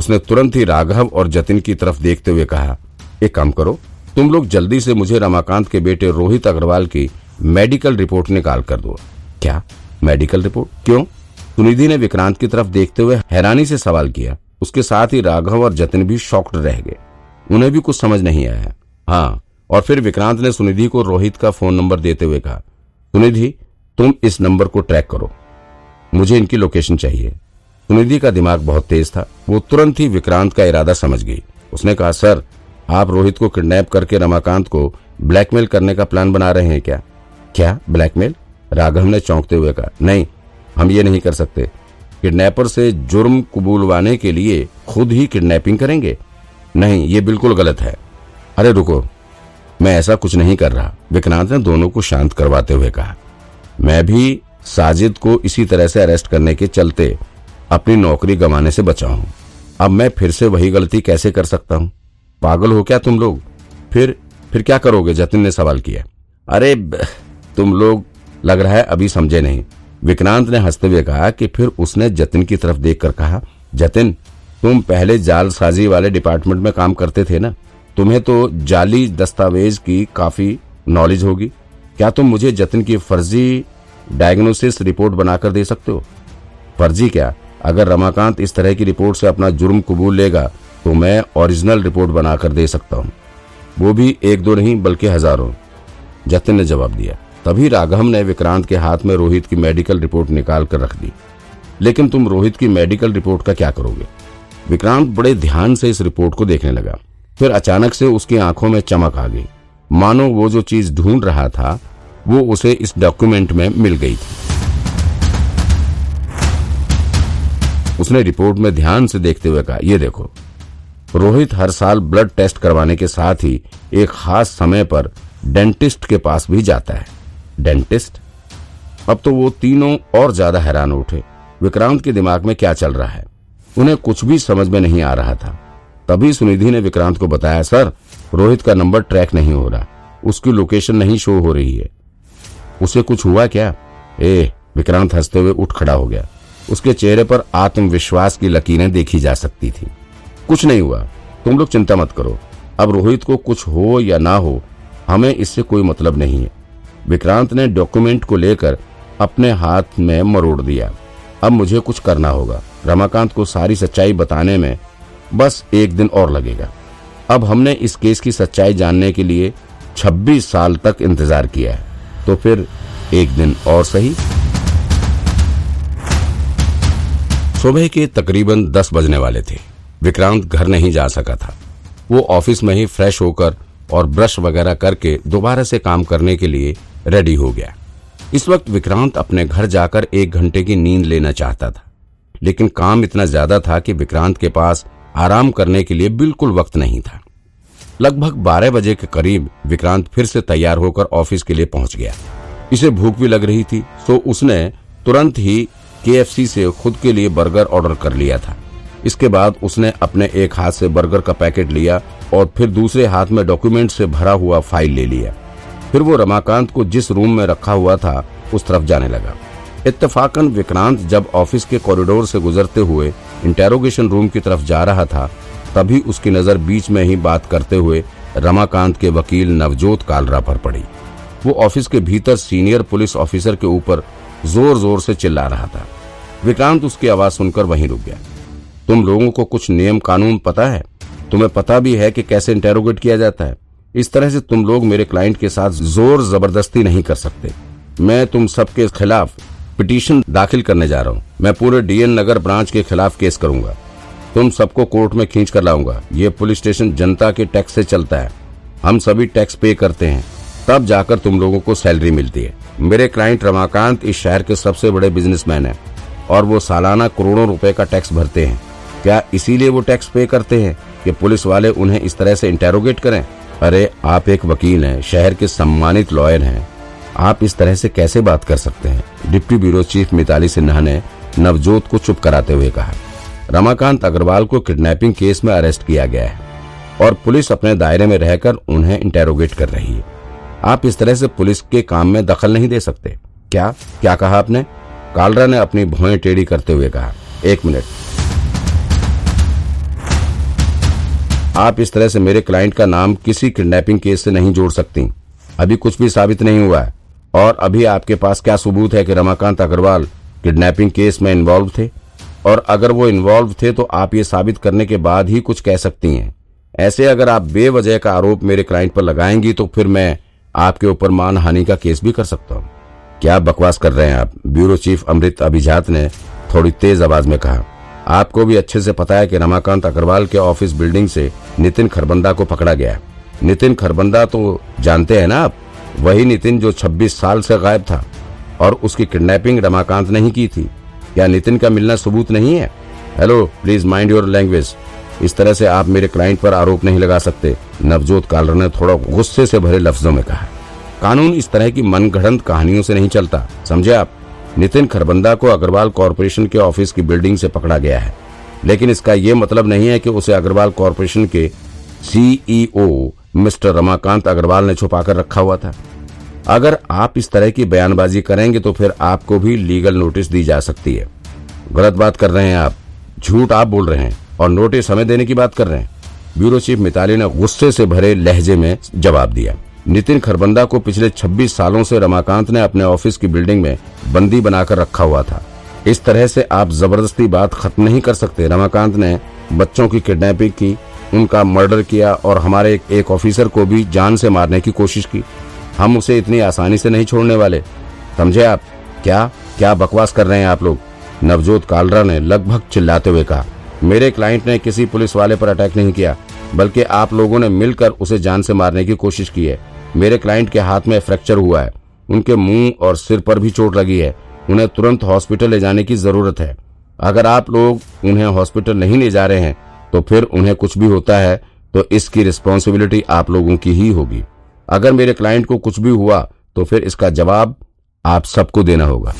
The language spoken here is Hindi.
उसने तुरंत ही राघव और जतिन की तरफ़ देखते हुए कहा, एक काम करो, तुम लोग जल्दी से मुझे रमाकांत के बेटे रोहित अग्रवाल की मेडिकल रिपोर्ट निकाल कर दो। क्या? Medical report? क्यों? सुनिधि ने विक्रांत की तरफ़ देखते हुए हैरानी से सवाल किया। उसके साथ ही राघव और जतिन भी शॉक्ड रह गए। उन्हें भी कुछ समझ नहीं आया। हाँ। और फिर विक्रांत ने सुनिधि को रोहित का फ़ोन नंबर देते हुए कहा, सुनिधि, तुम इस नंबर को ट्रैक करो। मुझे इनकी लोकेशन चाहिए। सुनिधि का दिमाग बहुत तेज था। वो तुरंत ही विक्रांत का इरादा समझ गई। उसने कहा, सर, आप रोहित को किडनैप करके रमाकांत को ब्लैकमेल करने का प्लान बना रहे हैं क्या? क्या? ब्लैकमेल? राघव ने चौंकते हुए कहा, नहीं, हम ये नहीं कर सकते। किडनैपर से जुर्म कबूलवाने के लिए खुद ही किडनैपिंग करेंगे? नहीं, ये बिल्कुल गलत है। अरे, रुको, मैं ऐसा कुछ नहीं कर रहा। विक्रांत ने दोनों को शांत करवाते हुए कहा, मैं भी साजिद को इसी तरह से अरेस्ट करने के चलते अपनी नौकरी गंवाने से बचा हूँ। अब मैं फिर से वही गलती कैसे कर सकता हूँ? पागल हो क्या तुम लोग? फिर फिर क्या करोगे? जतिन ने सवाल किया। अरे, तुम लोग लग रहा है अभी समझे नहीं। विक्रांत ने हँसते हुए कहा कि फिर उसने जतिन की तरफ़ देखकर कहा, जतिन, तुम पहले जालसाजी वाले डिपार्टमेंट में काम करते थे ना? तुम्हें तो जाली दस्तावेज़ की काफ़ी नॉलेज होगी। क्या तुम मुझे जतिन की फर्जी डायग्नोसिस रिपोर्ट बनाकर दे सकते हो? फर्जी क्या? अगर रमाकांत इस तरह की रिपोर्ट से अपना जुर्म कबूल लेगा तो मैं ओरिजिनल रिपोर्ट बनाकर दे सकता हूँ। वो भी एक दो नहीं, बल्कि हज़ारों। जतिन ने जवाब दिया। तभी राघव ने विक्रांत के हाथ में रोहित की मेडिकल रिपोर्ट निकाल कर रख दी। लेकिन तुम रोहित की मेडिकल रिपोर्ट का क्या करोगे? विक्रांत बड़े ध्यान से इस रिपोर्ट को देखने लगा। फिर अचानक से उसकी आँखों में चमक आ गई। मानो वो जो चीज़ ढूंढ रहा था, वो उसे इस डॉक्यूमेंट में मिल गई थी। उसने रिपोर्ट में ध्यान से देखते हुए कहा, ये देखो, रोहित हर साल ब्लड टेस्ट करवाने के साथ ही एक खास समय पर डेंटिस्ट के पास भी जाता है। डेंटिस्ट? अब तो वो तीनों और ज़्यादा हैरान उठे। विक्रांत के दिमाग में क्या चल रहा है? उन्हें कुछ भी समझ में नहीं आ रहा था। तभी सुनिधि ने विक्रांत को बताया, सर, रोहित का नंबर ट्रैक नहीं हो रहा। उसकी लोकेशन नहीं शो हो रही है। उसे कुछ हुआ क्या? ए, विक्रांत हँसते हुए उठ खड़ा हो गया। उसके चेहरे पर आत्मविश्वास की लकीरें देखी जा सकती थी। कुछ नहीं हुआ। तुम लोग चिंता मत करो। अब रोहित को कुछ हो या ना हो, हमें इससे कोई मतलब नहीं है। विक्रांत ने डॉक्यूमेंट को लेकर अपने हाथ में मरोड़ दिया। अब मुझे कुछ करना होगा। रमाकांत को सारी सच्चाई बताने में बस एक दिन और लगेगा। अब हमने इस केस की सच्चाई जानने के लिए 26 साल तक इंतज़ार किया है। तो फिर एक दिन और सही। सुबह के तकरीबन दस बजने वाले थे। विक्रांत घर नहीं जा सका था। वो ऑफ़िस में ही फ्रेश होकर और ब्रश वगैरह करके दोबारा से काम करने के लिए रेडी हो गया। इस वक्त विक्रांत अपने घर जाकर एक घंटे की नींद लेना चाहता था। लेकिन काम इतना ज़्यादा था कि विक्रांत के पास आराम करने के लिए बिल्कुल वक्त नहीं था। लगभग बारह बजे के करीब विक्रांत फिर से तैयार होकर ऑफ़िस के लिए पहुँच गया। इसे भूख भी लग रही थी तो उसने तुरंत ही केएफसी से खुद के लिए बर्गर ऑर्डर कर लिया था। इसके बाद उसने अपने एक हाथ से बर्गर का पैकेट लिया और फिर दूसरे हाथ में डॉक्यूमेंट से भरा हुआ फ़ाइल ले लिया। फिर वो रमाकांत को जिस रूम में रखा हुआ था, उस तरफ़ जाने लगा। इत्तेफाकन विक्रांत जब ऑफ़िस के कॉरिडोर से गुजरते हुए इंटेरोगेशन रूम की तरफ़ जा रहा था, तभी उसकी नज़र बीच में ही बात करते हुए रमाकांत के वकील नवजोत कालरा पर पड़ी। वो ऑफ़िस के भीतर सीनियर पुलिस ऑफिसर के ऊपर ज़ोर ज़ोर से चिल्ला रहा था। विक्रांत उसकी आवाज़ सुनकर वहीं रुक गया। तुम लोगों को कुछ नियम कानून पता है? तुम्हें पता भी है कि कैसे इंटेरोगेट किया जाता है? इस तरह से तुम लोग मेरे क्लाइंट के साथ ज़ोर ज़बरदस्ती नहीं कर सकते। मैं तुम सबके खिलाफ पिटीशन दाखिल करने जा रहा हूँ। मैं पूरे डीएन नगर ब्रांच के खिलाफ केस करूँगा। तुम सबको कोर्ट में खींच कर लाऊँगा। ये पुलिस स्टेशन जनता के टैक्स से चलता है। हम सभी टैक्स पे करते हैं। तब जाकर तुम लोगों को सैलरी मिलती है। मेरे क्लाइंट रमाकांत इस शहर के सबसे बड़े बिजनेसमैन हैं और वो सालाना करोड़ों रुपए का टैक्स भरते हैं। क्या इसीलिए वो टैक्स पे करते हैं कि पुलिस वाले उन्हें इस तरह से इंटेरोगेट करें? अरे, आप एक वकील हैं, शहर के सम्मानित लॉयर हैं। आप इस तरह से कैसे बात कर सकते हैं? Deputy bureau chief Mitali Sinha ने नवजोत को चुप कराते हुए कहा। रमाकांत अग्रवाल को किडनैपिंग केस में अरेस्ट किया गया है और पुलिस अपने दायरे में रहकर उन्हें इंटेरोगेट कर रही है। आप इस तरह से पुलिस के काम में दखल नहीं दे सकते। क्या? क्या कहा आपने? कालरा ने अपनी भौएँ टेढ़ी करते हुए कहा। एक मिनट। आप इस तरह से मेरे क्लाइंट का नाम किसी किडनैपिंग केस से नहीं जोड़ सकती। अभी कुछ भी साबित नहीं हुआ है। और अभी आपके पास क्या सबूत है कि रमाकांत अग्रवाल किडनैपिंग केस में इन्वॉल्व थे? और अगर वो इन्वॉल्व थे तो आप ये साबित करने के बाद ही कुछ कह सकती हैं। ऐसे अगर आप बेवजह का आरोप मेरे क्लाइंट पर लगाएँगी तो फिर मैं आपके ऊपर मानहानि का केस भी कर सकता हूँ। क्या बकवास कर रहे हैं आप? ब्यूरो चीफ अमृत अभिजात ने थोड़ी तेज आवाज़ में कहा, आपको भी अच्छे से पता है कि रमाकांत अग्रवाल के ऑफ़िस बिल्डिंग से नितिन खरबंदा को पकड़ा गया नितिन खरबंदा तो जानते हैं ना आप? वही नितिन जो 26 साल से गायब था और उसकी किडनैपिंग रमाकांत ने ही की थी। क्या नितिन का मिलना सबूत नहीं है? Hello, please mind your language. इस तरह से आप मेरे क्लाइंट पर आरोप नहीं लगा सकते। नवजोत कालर ने थोड़ा गुस्से से भरे लफ्जों में कहा, कानून इस तरह की मनगढ़ंत कहानियों से नहीं चलता। समझे आप? नितिन खरबंदा को अग्रवाल कॉरपोरेशन के ऑफ़िस की बिल्डिंग से पकड़ा गया है। लेकिन इसका ये मतलब नहीं है कि उसे अग्रवाल कॉरपोरेशन के सीईओ मिस्टर रमाकांत अग्रवाल ने छुपाकर रखा हुआ था। अगर आप इस तरह की बयानबाजी करेंगे तो फिर आपको भी लीगल नोटिस दी जा सकती है। गलत बात कर रहे हैं आप। झूठ आप बोल रहे हैं। और नोटिस हमें देने की बात कर रहे हैं। ब्यूरो चीफ मिताली ने गुस्से से भरे लहजे में जवाब दिया। नितिन खरबंदा को पिछले 26 सालों से रमाकांत ने अपने ऑफ़िस की बिल्डिंग में बंदी बनाकर रखा हुआ था। इस तरह से आप ज़बरदस्ती बात खत्म नहीं कर सकते। रमाकांत ने बच्चों की किडनैपिंग की उनका मर्डर किया और हमारे एक, एक ऑफिसर को भी जान से मारने की कोशिश की। हम उसे इतनी आसानी से नहीं छोड़ने वाले। समझे आप? क्या? क्या बकवास कर रहे हैं आप लोग? नवजोत कालरा ने लगभग चिल्लाते हुए कहा। मेरे क्लाइंट ने किसी पुलिस वाले पर अटैक नहीं किया, बल्कि आप लोगों ने मिलकर उसे जान से मारने की कोशिश की है। मेरे क्लाइंट के हाथ में फ्रैक्चर हुआ है। उनके मुँह और सिर पर भी चोट लगी है। उन्हें तुरंत हॉस्पिटल ले जाने की ज़रूरत है। अगर आप लोग उन्हें हॉस्पिटल नहीं ले जा रहे हैं तो फिर उन्हें कुछ भी होता है तो इसकी रिस्पॉन्सिबिलिटी आप लोगों की ही होगी। अगर मेरे क्लाइंट को कुछ भी हुआ तो फिर इसका जवाब आप सबको देना होगा।